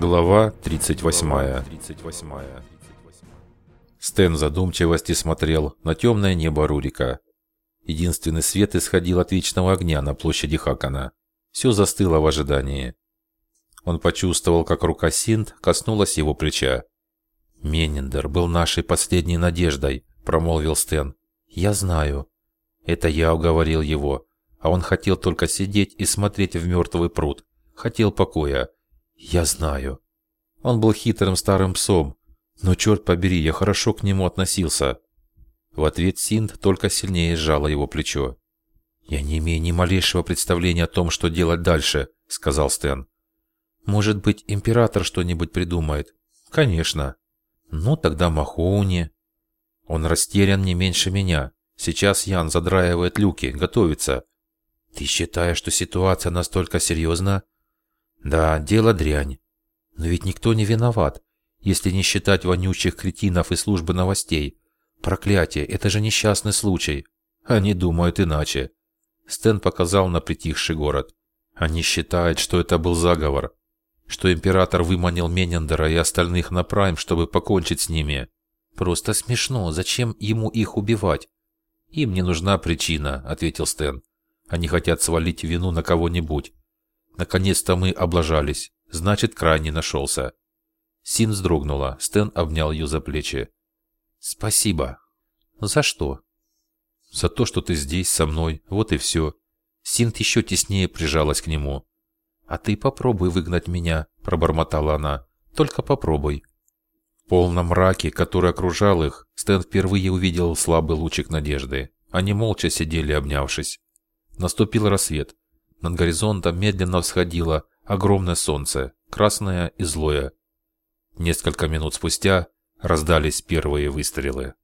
Глава 38. Стэн в задумчивости смотрел на темное небо Рурика. Единственный свет исходил от вечного огня на площади Хакана. Все застыло в ожидании. Он почувствовал, как рука Синт коснулась его плеча. «Менендер был нашей последней надеждой», — промолвил Стэн. «Я знаю. Это я уговорил его, а он хотел только сидеть и смотреть в мертвый пруд. Хотел покоя. Я знаю. Он был хитрым старым псом, но, черт побери, я хорошо к нему относился. В ответ Синд только сильнее сжала его плечо. «Я не имею ни малейшего представления о том, что делать дальше», — сказал Стэн. «Может быть, император что-нибудь придумает?» «Конечно». «Ну, тогда Махоуни». «Он растерян не меньше меня. Сейчас Ян задраивает люки, готовится». «Ты считаешь, что ситуация настолько серьезна?» Да, дело дрянь. Но ведь никто не виноват, если не считать вонючих кретинов и службы новостей. Проклятие, это же несчастный случай. Они думают иначе. Стэн показал на притихший город. Они считают, что это был заговор. Что император выманил Менендера и остальных на Прайм, чтобы покончить с ними. Просто смешно, зачем ему их убивать? Им не нужна причина, ответил Стэн. Они хотят свалить вину на кого-нибудь. Наконец-то мы облажались. Значит, крайне нашелся. Син вздрогнула. Стэн обнял ее за плечи. «Спасибо». «За что?» «За то, что ты здесь со мной. Вот и все». Синт еще теснее прижалась к нему. «А ты попробуй выгнать меня», – пробормотала она. «Только попробуй». В полном мраке, который окружал их, Стэн впервые увидел слабый лучик надежды. Они молча сидели, обнявшись. Наступил рассвет. Над горизонтом медленно всходило огромное солнце, красное и злое. Несколько минут спустя раздались первые выстрелы.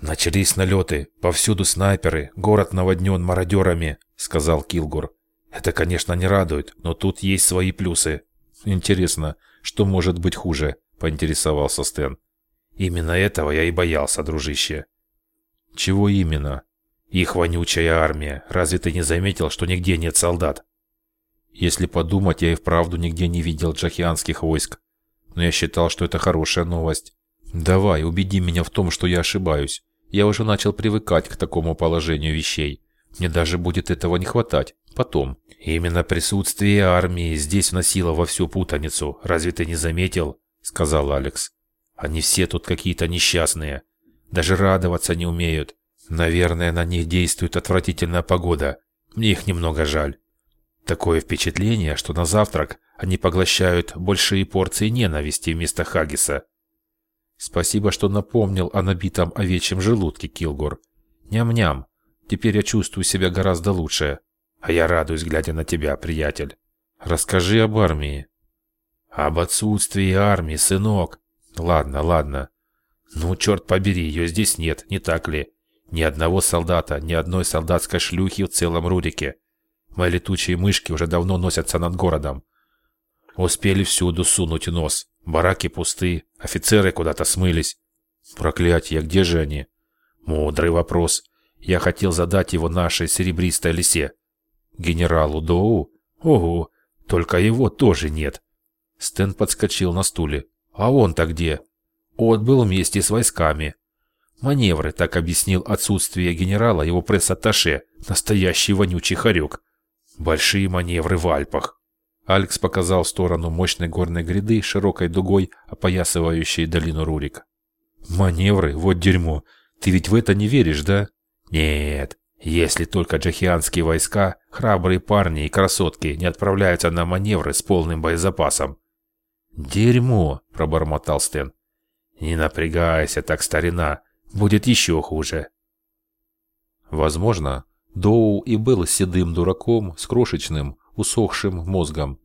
«Начались налеты, повсюду снайперы, город наводнен мародерами», — сказал Килгур. «Это, конечно, не радует, но тут есть свои плюсы». «Интересно, что может быть хуже?» — поинтересовался Стэн. «Именно этого я и боялся, дружище». «Чего именно?» Их вонючая армия. Разве ты не заметил, что нигде нет солдат? Если подумать, я и вправду нигде не видел джахианских войск. Но я считал, что это хорошая новость. Давай, убеди меня в том, что я ошибаюсь. Я уже начал привыкать к такому положению вещей. Мне даже будет этого не хватать. Потом. Именно присутствие армии здесь вносило во всю путаницу. Разве ты не заметил? Сказал Алекс. Они все тут какие-то несчастные. Даже радоваться не умеют. Наверное, на них действует отвратительная погода. Мне их немного жаль. Такое впечатление, что на завтрак они поглощают большие порции ненависти вместо хагиса. Спасибо, что напомнил о набитом овечьем желудке, Килгор. Ням-ням. Теперь я чувствую себя гораздо лучше. А я радуюсь, глядя на тебя, приятель. Расскажи об армии. Об отсутствии армии, сынок. Ладно, ладно. Ну, черт побери, ее здесь нет, не так ли? Ни одного солдата, ни одной солдатской шлюхи в целом Рудике. Мои летучие мышки уже давно носятся над городом. Успели всюду сунуть нос. Бараки пусты, офицеры куда-то смылись. Проклятье, где же они? Мудрый вопрос. Я хотел задать его нашей серебристой лисе. Генералу Доу? Ого, только его тоже нет. Стэн подскочил на стуле. А он-то где? Отбыл вместе с войсками. Маневры, так объяснил отсутствие генерала его пресс-атташе, настоящий вонючий хорек. Большие маневры в Альпах. Алекс показал в сторону мощной горной гряды, широкой дугой, опоясывающей долину Рурик. «Маневры? Вот дерьмо! Ты ведь в это не веришь, да?» «Нет, если только джахианские войска, храбрые парни и красотки не отправляются на маневры с полным боезапасом». «Дерьмо!» – пробормотал Стэн. «Не напрягайся так, старина будет еще хуже. Возможно, Доу и был седым дураком с крошечным, усохшим мозгом.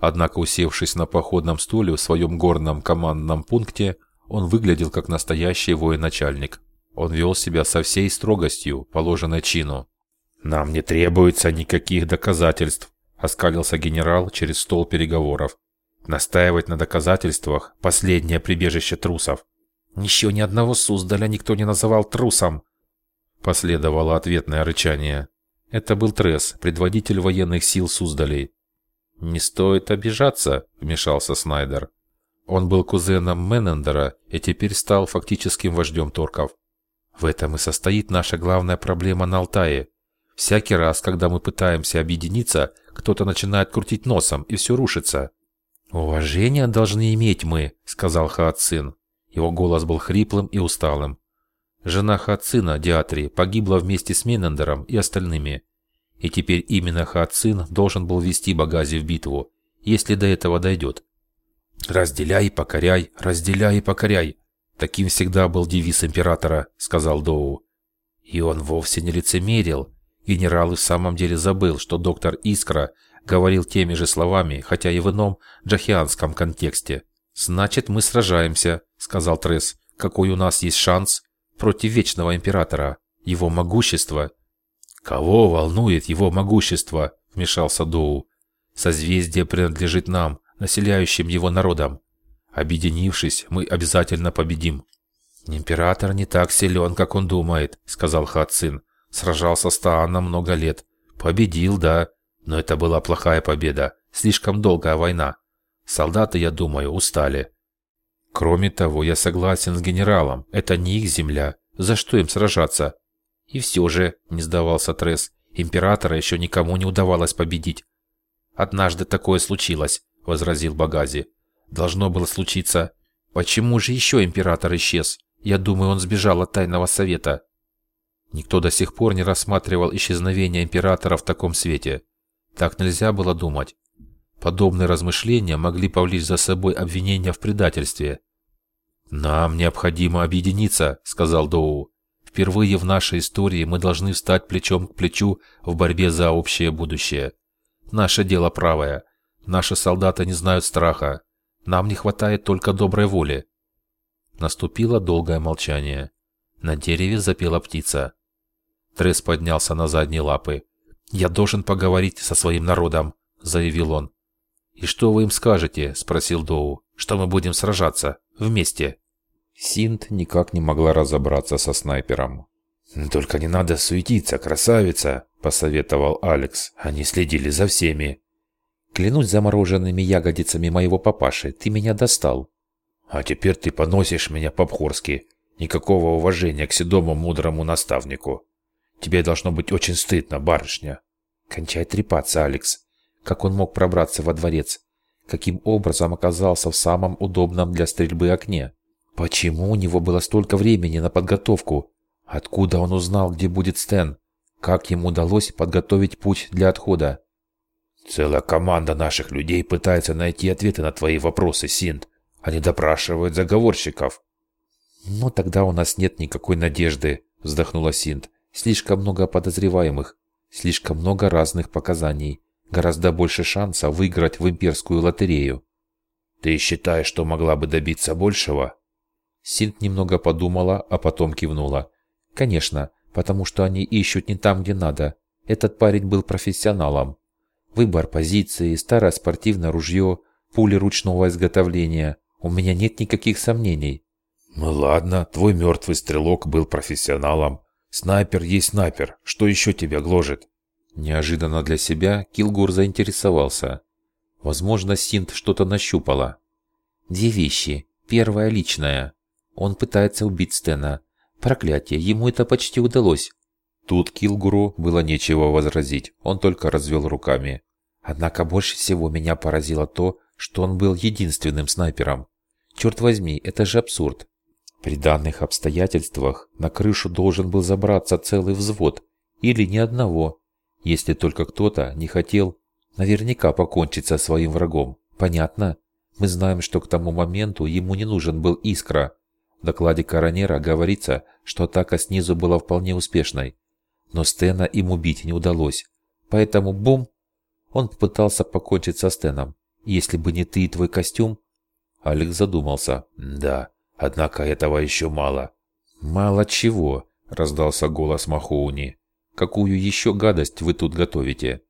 Однако, усевшись на походном стуле в своем горном командном пункте, он выглядел как настоящий военачальник. Он вел себя со всей строгостью, положенной чину. «Нам не требуется никаких доказательств», – оскалился генерал через стол переговоров. «Настаивать на доказательствах – последнее прибежище трусов. Еще ни одного Суздаля никто не называл трусом. Последовало ответное рычание. Это был Трес, предводитель военных сил Суздалей. «Не стоит обижаться», — вмешался Снайдер. Он был кузеном Менендера и теперь стал фактическим вождем торков. В этом и состоит наша главная проблема на Алтае. Всякий раз, когда мы пытаемся объединиться, кто-то начинает крутить носом, и все рушится. «Уважение должны иметь мы», — сказал Хаацин. Его голос был хриплым и усталым. Жена Хаацина, Диатри, погибла вместе с Менендером и остальными. И теперь именно Хаацин должен был вести Багази в битву, если до этого дойдет. «Разделяй и покоряй, разделяй и покоряй!» Таким всегда был девиз императора, сказал Доу. И он вовсе не лицемерил. Генерал и в самом деле забыл, что доктор Искра говорил теми же словами, хотя и в ином джахианском контексте. «Значит, мы сражаемся», — сказал Тресс. «Какой у нас есть шанс против Вечного Императора? Его могущество «Кого волнует его могущество?» – вмешался Доу. «Созвездие принадлежит нам, населяющим его народам. Объединившись, мы обязательно победим». «Император не так силен, как он думает», – сказал Хацин. «Сражался с Тааном много лет. Победил, да, но это была плохая победа. Слишком долгая война. Солдаты, я думаю, устали». «Кроме того, я согласен с генералом. Это не их земля. За что им сражаться? И все же, не сдавался Тресс, императора еще никому не удавалось победить. «Однажды такое случилось», — возразил Багази. «Должно было случиться. Почему же еще император исчез? Я думаю, он сбежал от тайного совета». Никто до сих пор не рассматривал исчезновение императора в таком свете. Так нельзя было думать. Подобные размышления могли повлечь за собой обвинения в предательстве. «Нам необходимо объединиться», — сказал Доу. Впервые в нашей истории мы должны встать плечом к плечу в борьбе за общее будущее. Наше дело правое. Наши солдаты не знают страха. Нам не хватает только доброй воли. Наступило долгое молчание. На дереве запела птица. Трес поднялся на задние лапы. «Я должен поговорить со своим народом», — заявил он. «И что вы им скажете?» — спросил Доу. «Что мы будем сражаться? Вместе?» Синт никак не могла разобраться со снайпером. «Только не надо суетиться, красавица!» – посоветовал Алекс. «Они следили за всеми». «Клянусь замороженными ягодицами моего папаши, ты меня достал». «А теперь ты поносишь меня по-бхорски. Никакого уважения к седому мудрому наставнику. Тебе должно быть очень стыдно, барышня». «Кончай трепаться, Алекс. Как он мог пробраться во дворец? Каким образом оказался в самом удобном для стрельбы окне?» Почему у него было столько времени на подготовку? Откуда он узнал, где будет Стэн? Как ему удалось подготовить путь для отхода? Целая команда наших людей пытается найти ответы на твои вопросы, Синт. Они допрашивают заговорщиков. «Ну, тогда у нас нет никакой надежды», — вздохнула Синт. «Слишком много подозреваемых, слишком много разных показаний, гораздо больше шанса выиграть в имперскую лотерею». «Ты считаешь, что могла бы добиться большего?» Синт немного подумала, а потом кивнула. «Конечно, потому что они ищут не там, где надо. Этот парень был профессионалом. Выбор позиции, старое спортивное ружье, пули ручного изготовления. У меня нет никаких сомнений». «Ну ладно, твой мертвый стрелок был профессионалом. Снайпер есть снайпер. Что еще тебя гложет?» Неожиданно для себя Килгур заинтересовался. Возможно, Синт что-то нащупала. «Две вещи. Первая личная. Он пытается убить Стена. Проклятие, ему это почти удалось. Тут Килгуру было нечего возразить, он только развел руками. Однако больше всего меня поразило то, что он был единственным снайпером. Черт возьми, это же абсурд. При данных обстоятельствах на крышу должен был забраться целый взвод, или ни одного, если только кто-то не хотел наверняка покончить со своим врагом. Понятно? Мы знаем, что к тому моменту ему не нужен был искра, в докладе Коронера говорится, что атака снизу была вполне успешной. Но Стена им убить не удалось. Поэтому бум! Он попытался покончить со Стеном. Если бы не ты и твой костюм... Алекс задумался. Да, однако этого еще мало. Мало чего, раздался голос Махоуни. Какую еще гадость вы тут готовите?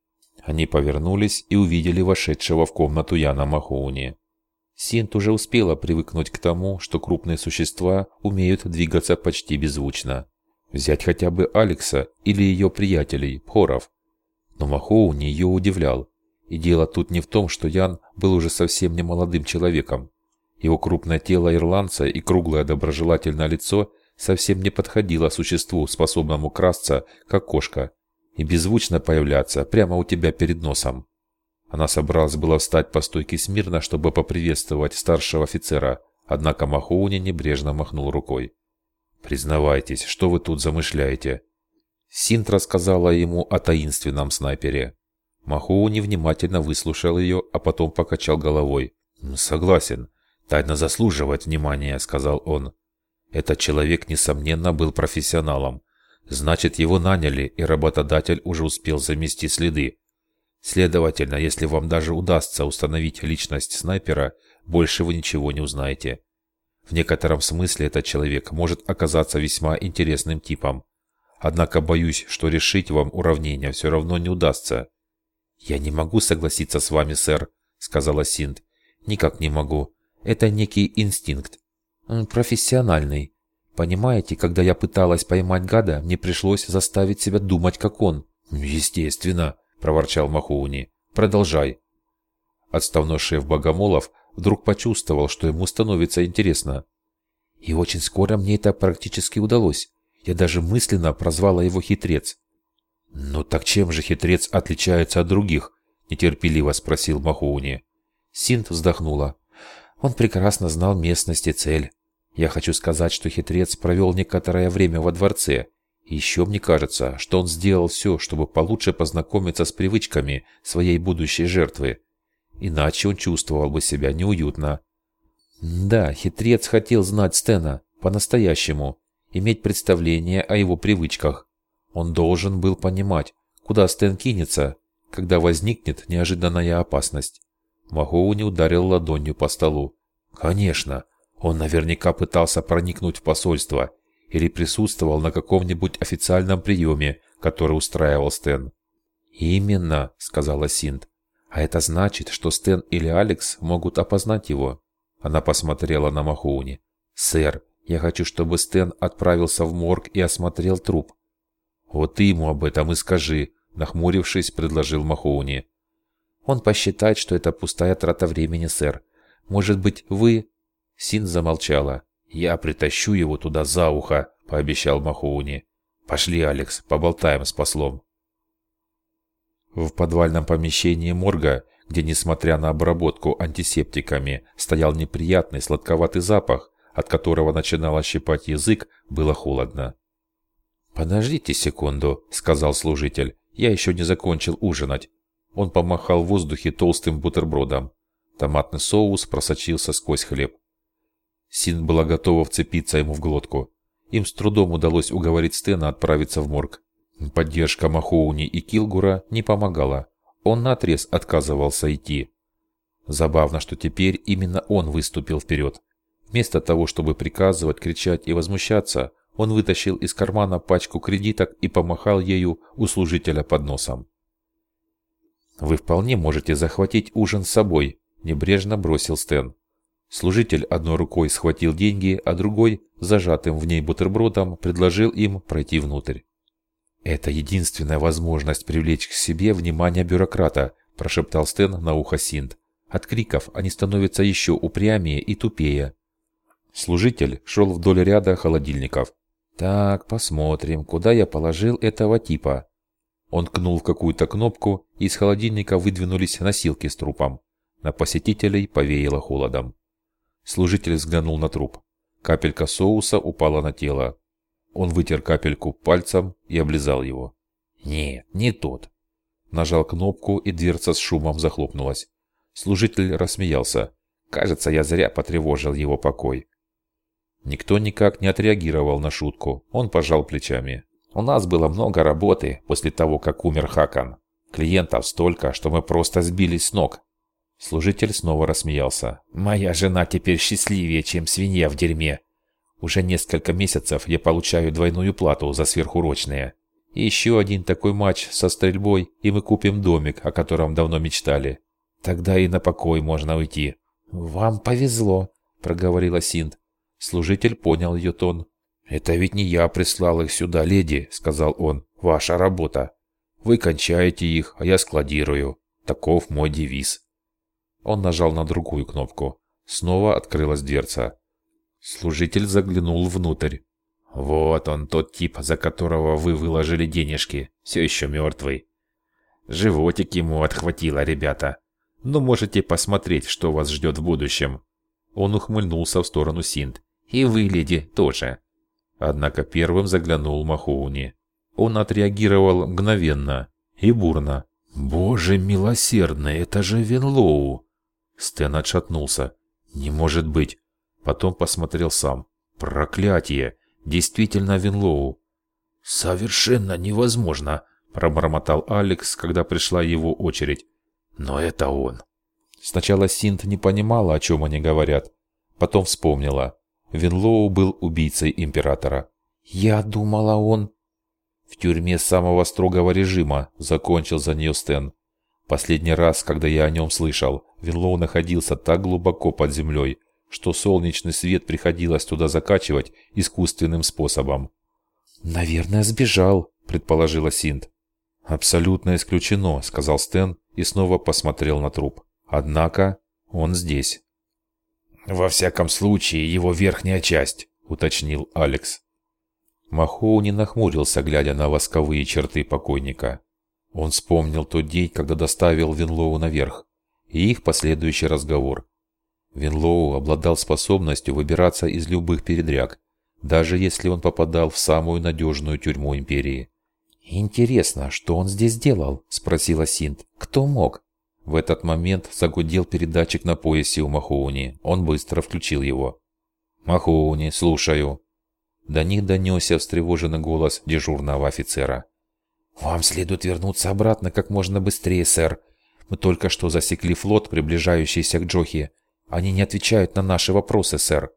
Они повернулись и увидели вошедшего в комнату Яна Махоуни. Синт уже успела привыкнуть к тому, что крупные существа умеют двигаться почти беззвучно. Взять хотя бы Алекса или ее приятелей, Поров. Но Махоуни ее удивлял. И дело тут не в том, что Ян был уже совсем не молодым человеком. Его крупное тело ирландца и круглое доброжелательное лицо совсем не подходило существу, способному красться, как кошка, и беззвучно появляться прямо у тебя перед носом. Она собралась было встать по стойке смирно, чтобы поприветствовать старшего офицера, однако Махоуни небрежно махнул рукой. «Признавайтесь, что вы тут замышляете?» Синт рассказала ему о таинственном снайпере. Махоуни внимательно выслушал ее, а потом покачал головой. «Согласен. Тайна заслуживает внимания», — сказал он. «Этот человек, несомненно, был профессионалом. Значит, его наняли, и работодатель уже успел замести следы. Следовательно, если вам даже удастся установить личность снайпера, больше вы ничего не узнаете. В некотором смысле этот человек может оказаться весьма интересным типом. Однако боюсь, что решить вам уравнение все равно не удастся. «Я не могу согласиться с вами, сэр», — сказала Синд. «Никак не могу. Это некий инстинкт. Профессиональный. Понимаете, когда я пыталась поймать гада, мне пришлось заставить себя думать, как он». «Естественно», — проворчал Махоуни. «Продолжай». Отставной шеф Богомолов вдруг почувствовал, что ему становится интересно. И очень скоро мне это практически удалось. Я даже мысленно прозвала его хитрец. «Ну так чем же хитрец отличается от других?» – нетерпеливо спросил Махоуни. Синт вздохнула. Он прекрасно знал местность и цель. Я хочу сказать, что хитрец провел некоторое время во дворце еще мне кажется, что он сделал все, чтобы получше познакомиться с привычками своей будущей жертвы. Иначе он чувствовал бы себя неуютно. Да, хитрец хотел знать Стена по-настоящему, иметь представление о его привычках. Он должен был понимать, куда Стэн кинется, когда возникнет неожиданная опасность. Махоуни ударил ладонью по столу. Конечно, он наверняка пытался проникнуть в посольство или присутствовал на каком-нибудь официальном приеме, который устраивал Стэн. «Именно», — сказала Синт. «А это значит, что Стэн или Алекс могут опознать его». Она посмотрела на Махоуни. «Сэр, я хочу, чтобы Стэн отправился в морг и осмотрел труп». «Вот ты ему об этом и скажи», — нахмурившись, предложил Махоуни. «Он посчитает, что это пустая трата времени, сэр. Может быть, вы...» Син замолчала. «Я притащу его туда за ухо», — пообещал Махоуни. «Пошли, Алекс, поболтаем с послом». В подвальном помещении морга, где, несмотря на обработку антисептиками, стоял неприятный сладковатый запах, от которого начинало щипать язык, было холодно. «Подождите секунду», — сказал служитель. «Я еще не закончил ужинать». Он помахал в воздухе толстым бутербродом. Томатный соус просочился сквозь хлеб. Син была готова вцепиться ему в глотку. Им с трудом удалось уговорить Стена отправиться в морг. Поддержка Махоуни и Килгура не помогала. Он наотрез отказывался идти. Забавно, что теперь именно он выступил вперед. Вместо того, чтобы приказывать, кричать и возмущаться, он вытащил из кармана пачку кредиток и помахал ею у служителя под носом. «Вы вполне можете захватить ужин с собой», – небрежно бросил Стэн. Служитель одной рукой схватил деньги, а другой, зажатым в ней бутербродом, предложил им пройти внутрь. «Это единственная возможность привлечь к себе внимание бюрократа», – прошептал Стэн на ухо Синт. «От криков они становятся еще упрямее и тупее». Служитель шел вдоль ряда холодильников. «Так, посмотрим, куда я положил этого типа». Он ткнул в какую-то кнопку, и из холодильника выдвинулись носилки с трупом. На посетителей повеяло холодом. Служитель взглянул на труп. Капелька соуса упала на тело. Он вытер капельку пальцем и облизал его. «Нет, не тот». Нажал кнопку, и дверца с шумом захлопнулась. Служитель рассмеялся. «Кажется, я зря потревожил его покой». Никто никак не отреагировал на шутку. Он пожал плечами. «У нас было много работы после того, как умер Хакан. Клиентов столько, что мы просто сбились с ног. Служитель снова рассмеялся. «Моя жена теперь счастливее, чем свинья в дерьме. Уже несколько месяцев я получаю двойную плату за сверхурочные. И еще один такой матч со стрельбой, и мы купим домик, о котором давно мечтали. Тогда и на покой можно уйти». «Вам повезло», — проговорила Синт. Служитель понял ее тон. «Это ведь не я прислал их сюда, леди», — сказал он. «Ваша работа. Вы кончаете их, а я складирую. Таков мой девиз. Он нажал на другую кнопку. Снова открылась дверца. Служитель заглянул внутрь. «Вот он, тот тип, за которого вы выложили денежки. Все еще мертвый. Животик ему отхватило, ребята. Ну, можете посмотреть, что вас ждет в будущем». Он ухмыльнулся в сторону Синт. «И вы, леди, тоже». Однако первым заглянул Махоуни. Он отреагировал мгновенно и бурно. «Боже милосердный, это же Венлоу!» Стэн отшатнулся. «Не может быть!» Потом посмотрел сам. «Проклятие! Действительно Венлоу!» «Совершенно невозможно!» Пробормотал Алекс, когда пришла его очередь. «Но это он!» Сначала Синт не понимала, о чем они говорят. Потом вспомнила. Винлоу был убийцей императора. «Я думала, он...» «В тюрьме самого строгого режима», — закончил за нее Стэн. Последний раз, когда я о нем слышал, Винлоу находился так глубоко под землей, что солнечный свет приходилось туда закачивать искусственным способом. «Наверное, сбежал», — предположила Синт. «Абсолютно исключено», — сказал Стэн и снова посмотрел на труп. «Однако он здесь». «Во всяком случае, его верхняя часть», — уточнил Алекс. Махоуни нахмурился, глядя на восковые черты покойника. Он вспомнил тот день, когда доставил Винлоу наверх, и их последующий разговор. Винлоу обладал способностью выбираться из любых передряг, даже если он попадал в самую надежную тюрьму Империи. «Интересно, что он здесь делал?» – спросила Синт. «Кто мог?» В этот момент загудел передатчик на поясе у Махоуни. Он быстро включил его. «Махоуни, слушаю». До них донесся встревоженный голос дежурного офицера. «Вам следует вернуться обратно как можно быстрее, сэр. Мы только что засекли флот, приближающийся к Джохи. Они не отвечают на наши вопросы, сэр».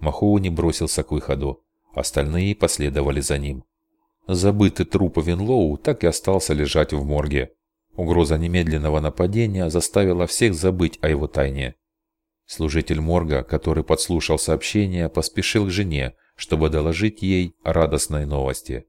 Махоуни бросился к выходу. Остальные последовали за ним. Забытый труп Винлоу так и остался лежать в морге. Угроза немедленного нападения заставила всех забыть о его тайне. Служитель морга, который подслушал сообщение, поспешил к жене, чтобы доложить ей радостной новости.